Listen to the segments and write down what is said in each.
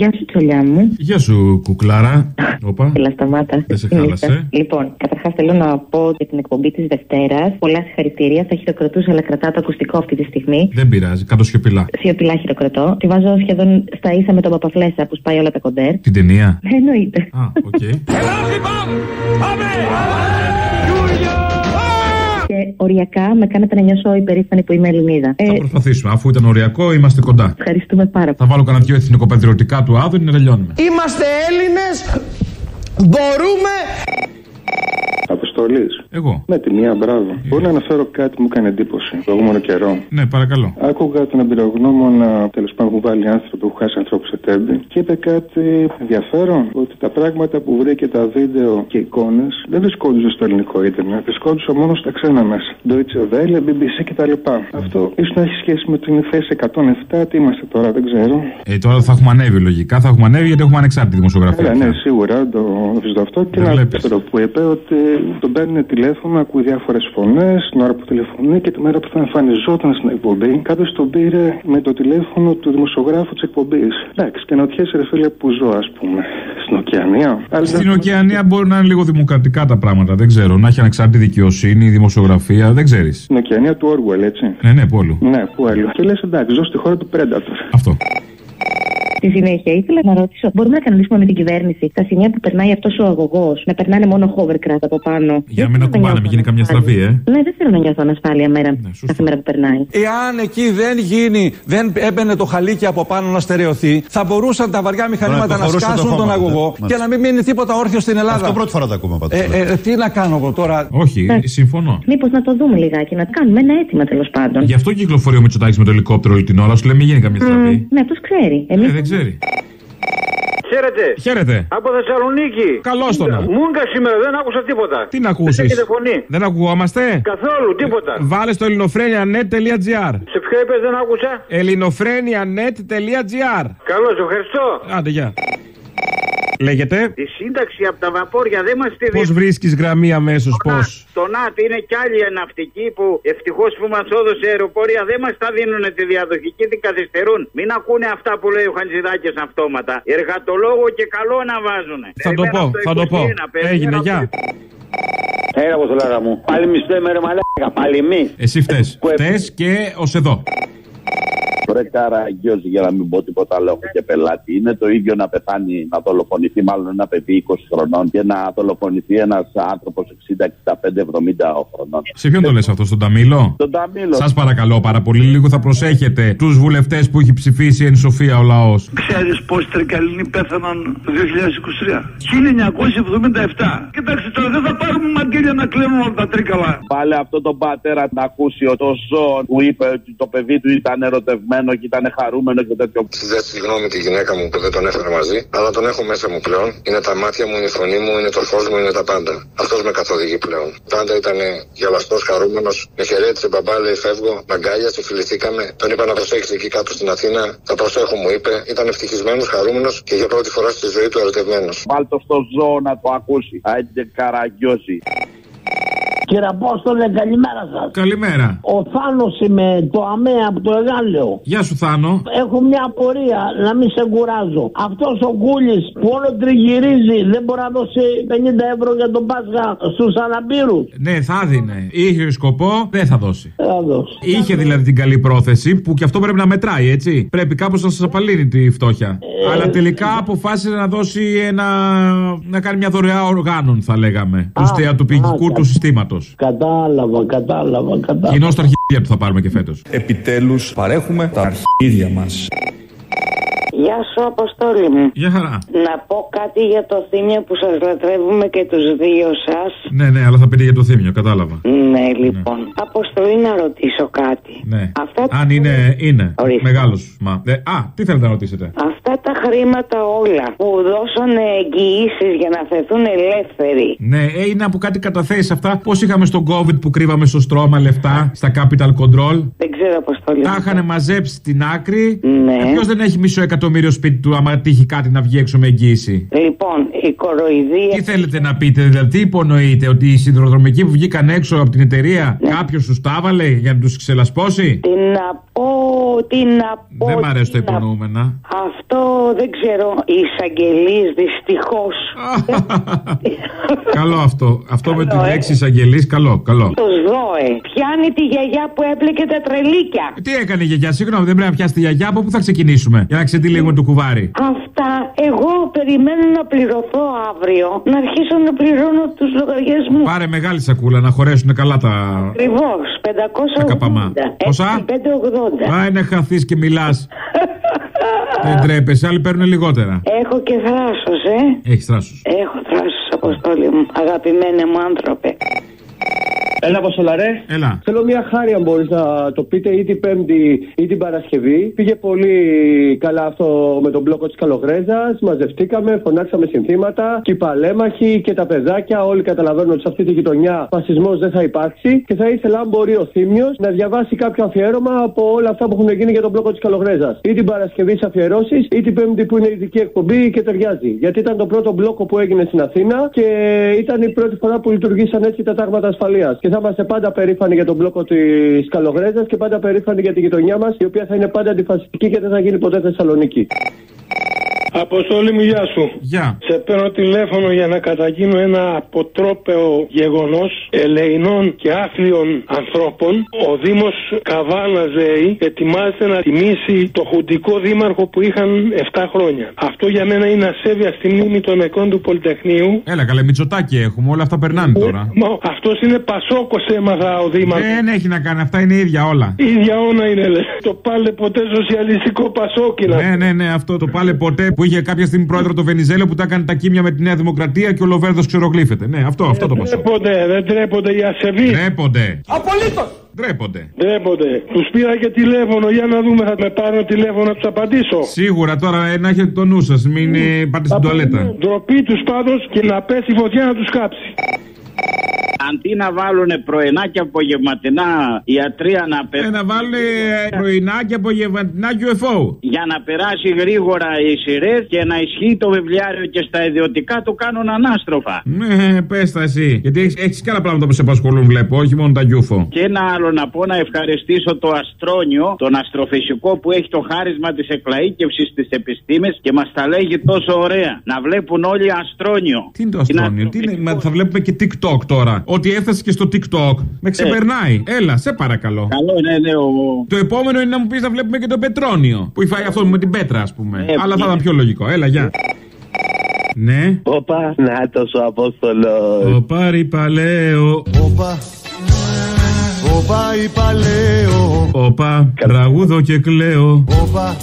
Γεια σου, τσολιά μου. Γεια σου, κουκλάρα. Όπα. Έλα, σταμάτα. Δεν σε χάλασε. Λοιπόν, καταρχάς θέλω να πω για την εκπομπή της Δευτέρας. Πολλά συγχαρητήρια. Θα χειροκροτούσα, αλλά κρατάω το ακουστικό αυτή τη στιγμή. Δεν πειράζει, κάν' το σιωπηλά. Σιωπηλά χειροκροτώ. Τη βάζω σχεδόν στα ίσα με τον Παπαφλέσσα που σπάει όλα τα κοντέρ. Την ταινία. Ε, Εννοείται. Α, οκ. Και οριακά με κάνετε να νιώσω υπερήφανη που είμαι Ελληνίδα. Ε, Θα προσπαθήσουμε. Αφού ήταν οριακό, είμαστε κοντά. ευχαριστούμε πάρα πολύ. Θα βάλω κανένα δυο εθνικοπατριωτικά του Άδωνη να τελειώνουμε. Είμαστε Έλληνες, μπορούμε Αποστολής. Εγώ. Με τη μία, μπράβο. Μπορώ να αναφέρω κάτι που μου έκανε εντύπωση το προηγούμενο καιρό. Ναι, παρακαλώ. Άκουγα τον εμπειρογνώμονα τέλος πάντων που βάλει άνθρωπο που χάσει ανθρώπου σε τέμπη και είπε κάτι ενδιαφέρον. Ότι τα πράγματα που βρήκε τα βίντεο και εικόνες δεν βρισκόντουσαν στο ελληνικό ίντερνετ, βρισκόντουσαν μόνο στα ξένα μέσα. Deutsche Welle, BBC κτλ. Αυτό ίσως να έχει σχέση με την θέση 107. Τι είμαστε τώρα, δεν ξέρω. Ε, τώρα θα έχουμε ανέβει λογικά. Θα έχουμε ανέβει γιατί έχουμε ανεξάρτητη δημοσιογραφία. Έλα, πια. ναι, σίγουρα το βρίσκω αυτό. Και Δεν ένα βλέπεις. δεύτερο που είπε ότι τον παίρνει τηλέφωνο, ακούει διάφορες φωνές την ώρα που τηλεφωνεί και τη μέρα που θα εμφανιζόταν στην εκπομπή. Κάποιος τον πήρε με το τηλέφωνο του δημοσιογράφου της εκπομπής. Εντάξει, και νοτιέσαι ρε φίλε που ζω, ας πούμε, στην Οκεανία. Αλλά Στην δεν- Οκεανία μπορεί να είναι λίγο δημοκρατικά τα πράγματα. Δεν ξέρω. Να έχει ανεξάρτητη δικαιοσύνη, δημοσιογραφία. Δεν ξέρεις. Στην Οκεανία του Orwell, έτσι. Ναι, ναι, πόλου. Ναι, που άλλο. Και λες, εντάξει, ζω στη χώρα του Predator. Αυτό. Στη συνέχεια, ήθελα να ρωτήσω, μπορούμε να κανονίσουμε με την κυβέρνηση τα σημεία που περνάει αυτός ο αγωγός να περνάνε μόνο hovercraft από πάνω; Για να Δεν μην θέλω ακουμπάνε, νιώθω μην γίνει καμιά ανασφάλεια. στραβή, ε. Ναι, δεν θέλω να νιώθω ανασφάλεια μέρα, σωστό. κάθε μέρα που περνάει. Εάν εκεί δεν γίνει, δεν έμπαινε το χαλίκι από πάνω να στερεωθεί, θα μπορούσαν τα βαριά μηχανήματα Τώρα να υποχωρούσε το σκάσουν τον χώμα, αγωγό ναι, και μάλιστα. να μην μείνει τίποτα όρθιο στην Ελλάδα. Αυτό πρώτη φορά το ακούμε πάντως. Ε, ε, τι να κάνω εγώ τώρα; Όχι, συμφωνώ. Μήπως να το δούμε λιγάκι, να κάνουμε ένα αίτημα τέλος πάντων. Γι' αυτό κυκλοφορεί ο Μητσοτάκης με το ελικόπτερο όλη την ώρα. Σου λέει μην γίνει καμιά στραβή. Ναι, αυτός ξέρει. Εμείς Ε, δεν ξέρει. Χαίρετε. Χαίρετε. Από Θεσσαλονίκη. Καλώς το να. Μούγκα σήμερα, δεν άκουσα τίποτα. Τι να ακούσεις; Δεν έχετε φωνή. Δεν ακουγόμαστε; Καθόλου, τίποτα. Βάλε στο ελληνοφρένια.net.gr Σε ποιο είπες, δεν άκουσα; ελληνοφρένια.net.gr Καλώς, ευχαριστώ. Άντε, γεια. Λέγεται; Τη σύνταξη από τα βαπόρια δεν μας τη Πώς βρίσκεις γραμμή αμέσως, πώς; Το ΝΑΤ είναι κι άλλοι ναυτικοί που ευτυχώς που μας έδωσε αεροπορία δεν μας τα δίνουν τη διαδοχική, την καθυστερούν. Μην ακούνε αυτά που λέει ο Χαντζηδάκη αυτόματα. Εργατολόγο και καλό να βάζουν. Θα το πω, θα το πω. Έγινε, γεια. Έλα από το λάγα μου. Πάλι μισθό ημέρα μαλάκα. Πάλι μη. Εσύ φταίει. Φταίει και ως εδώ. Ρε καραγκιόζη για να μην πω τίποτα άλλο έχω και πελάτη. Είναι το ίδιο να πεθάνει, να δολοφονηθεί μάλλον ένα παιδί 20 χρονών και να δολοφονηθεί ένας άνθρωπος 60, 65, 70 χρονών. Σε ποιον το λες αυτό, στον Ταμίλο; Τον Ταμίλο. Σας παρακαλώ πάρα πολύ, λίγο θα προσέχετε τους βουλευτές που έχει ψηφίσει εν σοφία ο λαός. Ξέρεις πόσοι τρικαλινοί πέθαναν το 2023. 1977. Κοιτάξτε τώρα δεν θα πάρουμε μαντήλια να κλέβουμε από τα τρίκαλα. Πάλε αυτό τον πατέρα να ακούσει ο το ζώο που είπε ότι το παιδί του ήταν ερωτευμένο και ήταν χαρούμενος και τέτοιο. Δεν τη γνώμη τη γυναίκα μου που δεν τον έφερα μαζί, αλλά τον έχω μέσα μου πλέον. Είναι τα μάτια μου, είναι η φωνή μου, είναι το φως μου, είναι τα πάντα. Αυτός με καθοδηγεί πλέον. Πάντα ήταν γελαστός, χαρούμενος, με χαιρέτησε μπαμπά, λέει φεύγω, μαγκάλια, φιληθήκαμε. Τον είπα να προσέξει εκεί κάτω στην Αθήνα. Θα προσέχω, μου είπε. Ήταν ευτυχισμένος, χαρούμενος και για πρώτη φορά στη ζωή του ερωτευμένος. Βάλτο στο ζώο να το ακούσει. Άντε καραγκιόζη. Κύριε Απόστολε, καλημέρα σας. Καλημέρα. Ο Θάνος είμαι, το ΑΜΕΑ από το Εγάλεο. Γεια σου, Θάνο. Έχω μια απορία, να μην σε κουράζω. Αυτός ο Κούλη που όλο τριγυρίζει δεν μπορεί να δώσει 50 ευρώ για τον Πάσχα στους αναπήρους. Ναι, θα δίνε. Είχε σκοπό, δεν θα δώσει. Θα δώσει. Είχε δηλαδή την καλή πρόθεση που και αυτό πρέπει να μετράει, έτσι. Πρέπει κάπως να σας απαλύνει τη φτώχεια. Αλλά τελικά αποφάσισε να δώσει ένα. να κάνει μια δωρεά οργάνων, θα λέγαμε. Του θεατοποιητικού α, του συστήματος. Κατάλαβα, κατάλαβα, κατάλαβα. Κοινώς τα αρχίδια του θα πάρουμε και φέτος. Επιτέλους παρέχουμε τα αρχίδια μας. Γεια σου, Αποστόλη μου. Γεια χαρά. Να πω κάτι για το θύμιο που σας λατρεύουμε και τους δύο σας. Ναι, ναι, αλλά θα πήρε για το θύμιο, κατάλαβα. Ναι, λοιπόν. Αποστολή να ρωτήσω κάτι. Ναι. Αυτά τα- Αν είναι, είναι. Ορίστε. Μεγάλος. Μα. Ε, α, τι θέλετε να ρωτήσετε; Αυτά τα χρήματα όλα που δώσανε εγγυήσεις για να θεθούν ελεύθεροι. Ναι, ε, είναι από κάτι καταθέσεις αυτά. Πώς είχαμε στον COVID που κρύβαμε στο στρώμα λεφτά, στα capital control; Δεν ξέρω, Αποστολή. Τα είχαν μαζέψει στην άκρη. Ναι. Ποιος δεν έχει μισό εκατομμύριο σπίτι του, άμα τύχει κάτι να βγει έξω με εγγύηση; Λοιπόν, η κοροϊδία. Τι θέλετε να πείτε, δηλαδή, τι υπονοείτε, ότι οι συνδρομικοί που βγήκαν έξω από την εταιρεία, Ναι. κάποιος τους τα έβαλε για να τους ξελασπώσει; Τι να πω, τι να πω. Δεν μ' αρέσει το τι να- υπονοούμενα. Αυτό δεν ξέρω. Οι εισαγγελείς δυστυχώς. καλό αυτό. Αυτό με τη Καλό, ε. λέξη εισαγγελή, καλό, καλό. Το ΖΟΕ. Πιάνει τη γιαγιά που έπλεκε τα τρελίκια. Τι έκανε η γιαγιά, συγγνώμη, δεν πρέπει να πιάσει τη γιαγιά, από πού θα ξεκινήσουμε για να ξετυλίγουμε το κουβάρι. Αυτά εγώ περιμένω να πληρωθώ αύριο. Να αρχίσω να πληρώνω τους λογαριασμούς. Πάρε μεγάλη σακούλα να χωρέσουν καλά τα. Ακριβώς. 580. καπαμά. Πόσα; 580. Α, είναι χαθεί και μιλάς. δεν τρέπεσαι, άλλοι παίρνουν λιγότερα. Έχω και θράσος, ε. Έχεις θράσος. Έχω θράσος, αποστόλη μου. Αγαπημένε μου άνθρωπε. Έλα, Αποστολά, ρε. Έλα. Θέλω μια χάρη, αν μπορείς να το πείτε, ή την Πέμπτη ή την Παρασκευή. Πήγε πολύ καλά αυτό με τον μπλόκο της Καλογρέζας. Μαζευτήκαμε, φωνάξαμε συνθήματα. Και οι παλέμαχοι και τα παιδάκια, όλοι καταλαβαίνουν ότι σε αυτή τη γειτονιά φασισμός δεν θα υπάρξει. Και θα ήθελα, αν μπορεί ο Θήμιος, να διαβάσει κάποιο αφιέρωμα από όλα αυτά που έχουν γίνει για τον μπλόκο της Καλογρέζας. Ή την Παρασκευή σε αφιερώσεις, ή την Πέμπτη που είναι ειδική εκπομπή και ταιριάζει. Γιατί ήταν το πρώτο μπλόκο που έγινε στην Αθήνα και ήταν η πρώτη φορά που λειτουργήσαν έτσι τα τάγματα ασφαλείας. Και θα είμαστε πάντα περήφανοι για τον μπλόκο της Καλογρέζας και πάντα περήφανοι για τη γειτονιά μας, η οποία θα είναι πάντα αντιφασιστική και δεν θα γίνει ποτέ Θεσσαλονίκη. Αποστόλη μου, γεια σου. Γεια. Σε παίρνω τηλέφωνο για να καταγίνω ένα αποτρόπαιο γεγονός ελεηνών και άθλιων ανθρώπων. Ο Δήμος Καβάνα ΔΕΗ ετοιμάζεται να τιμήσει το χουντικό δήμαρχο που είχαν 7 χρόνια. Αυτό για μένα είναι ασέβεια στη μνήμη των νεκρών του Πολυτεχνείου. Έλα, καλέ, μυτσοτάκι έχουμε, όλα αυτά περνάνε τώρα. Αυτός είναι Πασόκος, έμαθα ο Δήμαρχος. Δεν έχει να κάνει, αυτά είναι ίδια όλα. ίδια όνα είναι, λε. Το πάλε ποτέ σοσιαλιστικό Πασόκινα. Ναι, ναι, ναι, αυτό το πάλε ποτέ που είχε κάποια στιγμή πρόεδρο το Βενιζέλο που τα έκανε τα κίμια με τη Νέα Δημοκρατία και ο Λοβέρδος ξερογλύφεται. Ναι, αυτό, αυτό το πασό. Τρέπονται, δεν τρέπονται οι ασεβεί. Ντρέπονται. Απολύτως. Ντρέπονται. Ντρέπονται. Τους πήρα και τηλέφωνο για να δούμε, θα με πάρουν τηλέφωνο να τους απαντήσω. Σίγουρα τώρα ε, να έχετε το νου σας, μην ε, πάτε στην τουαλέτα. Ντροπή τους πάντως και να πέσει η φωτιά να τους κάψει. Αντί να βάλουν πρωινά και απογευματινά ιατρία να Ε, πε... να βάλουν πρωινά και απογευματινά UFO. Για να περάσει γρήγορα οι σειρές και να ισχύει το βιβλιάριο και στα ιδιωτικά του κάνουν ανάστροφα. Ναι, πες τα εσύ. Γιατί έχεις και άλλα πράγματα που σε απασχολούν, βλέπω, όχι μόνο τα UFO. Και ένα άλλο να πω να ευχαριστήσω το Αστρόνιο, τον αστροφυσικό που έχει το χάρισμα της εκλαήκευση στι επιστήμε και μας τα λέγει τόσο ωραία. Να βλέπουν όλοι Αστρόνιο. Τι είναι το αστρόνιο, τι είναι, μα, θα βλέπουμε και TikTok τώρα. Ότι έφτασε και στο TikTok με ξεπερνάει. Έλα, σε παρακαλώ. Καλό, ναι, ναι. Ο... Το επόμενο είναι να μου πεις να βλέπουμε και το Πετρόνιο. Που φάει αυτό με την πέτρα, ας πούμε. Ε, Αλλά θα ναι. ήταν πιο λογικό. Έλα, γεια. Ναι. Όπα, να το ο Απόστολος. Ο Πάρη Παλαιό. Όπα, όπα είπα λέω Όπα, τραγούδο και κλαίω. Όπα,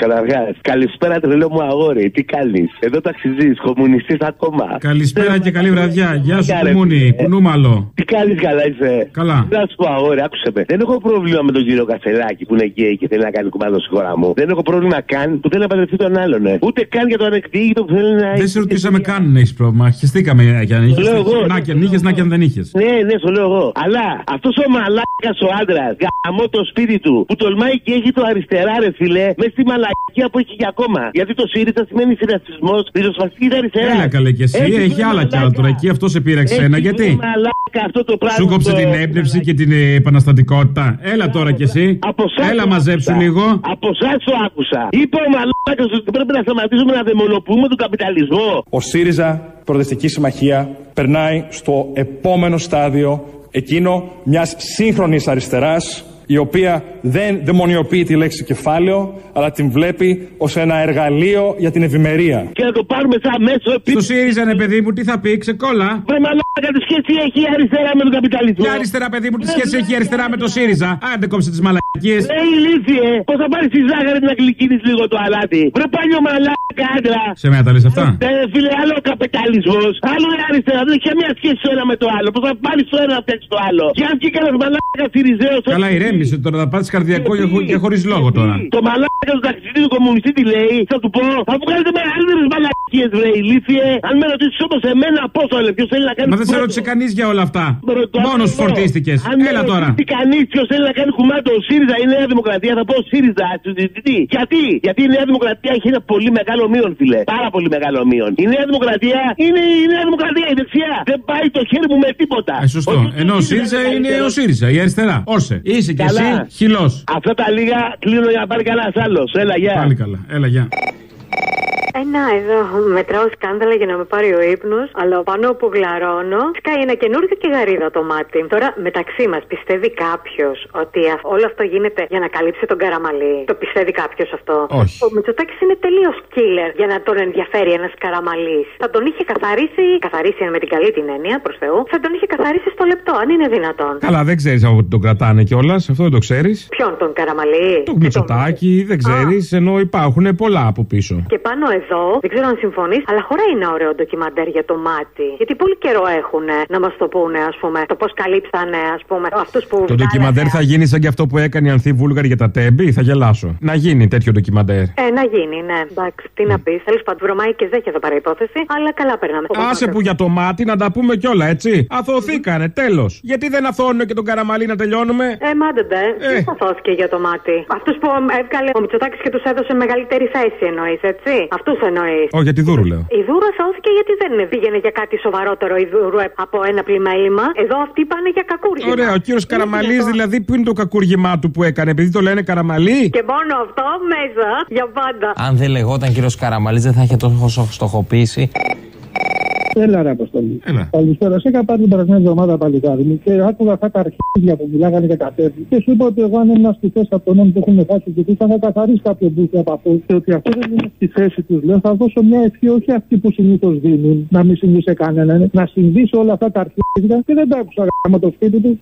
Καταρχά, καλησπέρα τρελό μου αγόρι. Τι κάνεις, εδώ ταξιζή, κομμουνιστής ακόμα. Καλησπέρα και καλή βραδιά. Γεια σου, Κάρε, Κουμούνι. ε. Κουνούμαλο. Τι κάνεις, καλά είσαι; Καλά. Να σου πω, αγόρι, άκουσε με. Δεν έχω πρόβλημα με τον κύριο Κασελάκη που είναι γκέι και θέλει να κάνει κουμπάδο στη χώρα μου. Δεν έχω πρόβλημα καν που θέλει να παντρευτεί τον άλλον. Ε. Ούτε καν για το ανεκτήγητο που θέλει να. Δεν σε ρωτήσαμε καν να έχεις πρόβλημα. Χεστήκαμε για να Το λέω εγώ. είχε. Να και αν είχες, να και αν δεν είχες. Ναι, ναι, το λέω εγώ. Αλλά αυτός ο μαλάκας ο άντρας, γαμώ το σπίτι του, που τολμάει και έχει το αριστερά, ρε φιλέ, μες στη μαλακία που έχει και ακόμα. Γιατί το ΣΥΡΙΖΑ σημαίνει συνασπισμό, ριζοσπαστική αριστερά. Έλα καλέ και εσύ, Έχει έχει βρει άλλα κι άλλα μαλάκα. τώρα. Εκεί αυτός σε πήραξε Έχει ένα, βρει γιατί; μαλάκα αυτό το πράγμα. Σου κόψε το- την έμπνευση και την ε, επαναστατικότητα. Έλα τώρα κι εσύ. Από εσάς Έλα το μαζέψου άκουσα. λίγο. Από εσάς το άκουσα. Είπε ο μαλάκας ότι πρέπει να σταματήσουμε να δαιμονοποιούμε τον καπιταλισμό. Ο ΣΥΡΙΖΑ, Προοδευτική Συμμαχία, περνάει στο επόμενο στάδιο, εκείνο μιας σύγχρονης αριστεράς, η οποία δεν δαιμονιοποιεί τη λέξη κεφάλαιο, αλλά την βλέπει ως ένα εργαλείο για την ευημερία. Και να το πάρουμε σαν μέσο Στο επί... ΣΥΡΙΖΑ, ναι, παιδί μου, τι θα πει, ξεκόλα. Βρε μαλάκα, τι σχέση έχει η αριστερά με τον καπιταλισμό; Ποια αριστερά, παιδί μου, τι σχέση έχει η αριστερά με το ΣΥΡΙΖΑ. Άντε κόψε τις μαλακίες. Ρε ηλίθιε, πώς θα πάρεις τη ζάχαρη να γλυκίνεις λίγο το αλάτι; Βρε παλιό μαλάκας άντρα. Σε μένα τα λες αυτά; Ε, φίλε, άλλο ο καπιταλισμός, άλλο η αριστερά. Δεν έχει καμία σχέση το ένα με το άλλο. Πώ θα πάρει το ένα να φτιάξει το άλλο. Και αν βγει κανένας μαλάκα Σιριζέο. Καλά, ηρέμησε γκρέμισε τώρα, θα πάθει καρδιακό και, χω- και χωρίς λόγο τώρα. Το μαλάκα του ταξιδί του κομμουνιστή τι λέει, θα του πω, θα μου κάνετε μεγαλύτερε μαλακίε, βρε ηλίθιε. Αν με ρωτήσεις όμω εμένα πώς το λέει, ποιος θέλει να κάνει. Μα δεν σε κουμάντο. ρώτησε κανείς για όλα αυτά. Ρωτώ Μόνος εγώ. φορτίστηκες. Αν με Έλα τώρα. ρωτήσει κανεί ποιος θέλει να κάνει κουμάντο, ο ΣΥΡΙΖΑ ή η Νέα Δημοκρατία, θα πω ΣΥΡΙΖΑ. του συζητητή. Γιατί; Γιατί η Νέα Δημοκρατία έχει ένα πολύ μεγάλο μείον, φιλέ. Πάρα πολύ μεγάλο μείον. Η Νέα Δημοκρατία είναι η Νέα Δημοκρατία, η δεξιά. Δεν πάει το χέρι μου με τίποτα. Ε, σωστό. Ενώ ο ΣΥΡΙΖΑ είναι ο ΣΥΡΙΖΑ, η αριστερά. Όρσε. Είσαι κι εσύ Καλά. χυλός. Αυτά τα λίγα κλείνω για να πάρει κανένας άλλος. Έλα, γεια. Πάλι καλά. Έλα, γεια. Ένα εδώ μετράω σκάνδαλα για να με πάρει ο ύπνος, αλλά πάνω που γλαρώνω, σκάει ένα καινούργιο και γαρίδα το μάτι. Τώρα μεταξύ μας πιστεύει κάποιος ότι α- όλο αυτό γίνεται για να καλύψει τον καραμαλί. Το πιστεύει κάποιος αυτό; Όχι. Ο Μητσοτάκης είναι τελείως killer για να τον ενδιαφέρει ένας καραμαλί. Θα τον είχε καθαρίσει, καθαρίσει με την καλή την έννοια προς Θεού, θα τον είχε καθαρίσει στο λεπτό, αν είναι δυνατόν. Καλά, δεν ξέρεις από ότι τον κρατάνε κιόλας, αυτό δεν το ξέρεις. Ποιον τον καραμαλί. Το Μητσοτάκι, δεν ξέρεις, ενώ υπάρχουν πολλά από πίσω. Και πάνω εδώ, δεν ξέρω αν συμφωνείς, αλλά χωράει ένα ωραίο ντοκιμαντέρ για το μάτι. Γιατί πολύ καιρό έχουν να μας το πούνε, ας πούμε, το πώς καλύψανε, ας πούμε, αυτούς που. Το βγάλανε. ντοκιμαντέρ θα γίνει σαν και αυτό που έκανε η Ανθή Βούλγαρη για τα τέμπη, θα γελάσω. Να γίνει τέτοιο ντοκιμαντέρ. Ε, να γίνει, ναι. Εντάξει, τι να πεις. Τέλος πάντων, βρωμάει και ζέχια εδώ πέρα υπόθεση, αλλά καλά περνάμε. Άσε που για το μάτι να τα πούμε κιόλα, έτσι. Αθωθήκανε, τέλος. Γιατί δεν αθώνουν και τον καραμαλί να τελειώνουμε; Ε, μάντεντε, ε. τι σώθηκε για το μάτι; Αυτούς που έβγαλε ο Μητσοτάκης και τους έδωσε μεγαλύτερη θέση εννοείς, έτσι; Αυτούς εννοείς; Όχι, για τη Δούρου λέω. Η Δούρος σώθηκε γιατί δεν πήγαινε για κάτι σοβαρότερο η Δούρου ε, από ένα πλημέλημα. Εδώ αυτοί πάνε για κακούργημα. Ωραία, ο κύριος Καραμαλής δηλαδή που είναι το κακούργημά του που έκανε, επειδή το λένε Καραμαλή; Και μόνο αυτό μέσα για πάντα. Αν δεν λεγόταν κύριος Καραμαλής, δεν θα είχε τόσο στοχοποίηση. Έλα ρε Αποστολή. Έλα. Καλησπέρα. Σε είχα πάρει την περασμένη εβδομάδα παλικάρι μου και άκουγα αυτά τα αρχίδια που μιλάγανε για κατέβη. Και σου είπα ότι εγώ αν ήμουν στη θέση από τον νόμο που έχουν χάσει και θα είχα καθαρίσει κάποιο μπουκι από αυτό. Και ότι αυτό δεν είναι στη θέση τους. Λέω θα δώσω μια ευχή, όχι αυτή που συνήθως δίνουν, να μην συμβεί σε κανέναν. Να συμβεί σε όλα αυτά τα αρχίδια και δεν τα άκουσα γάμο το σπίτι του.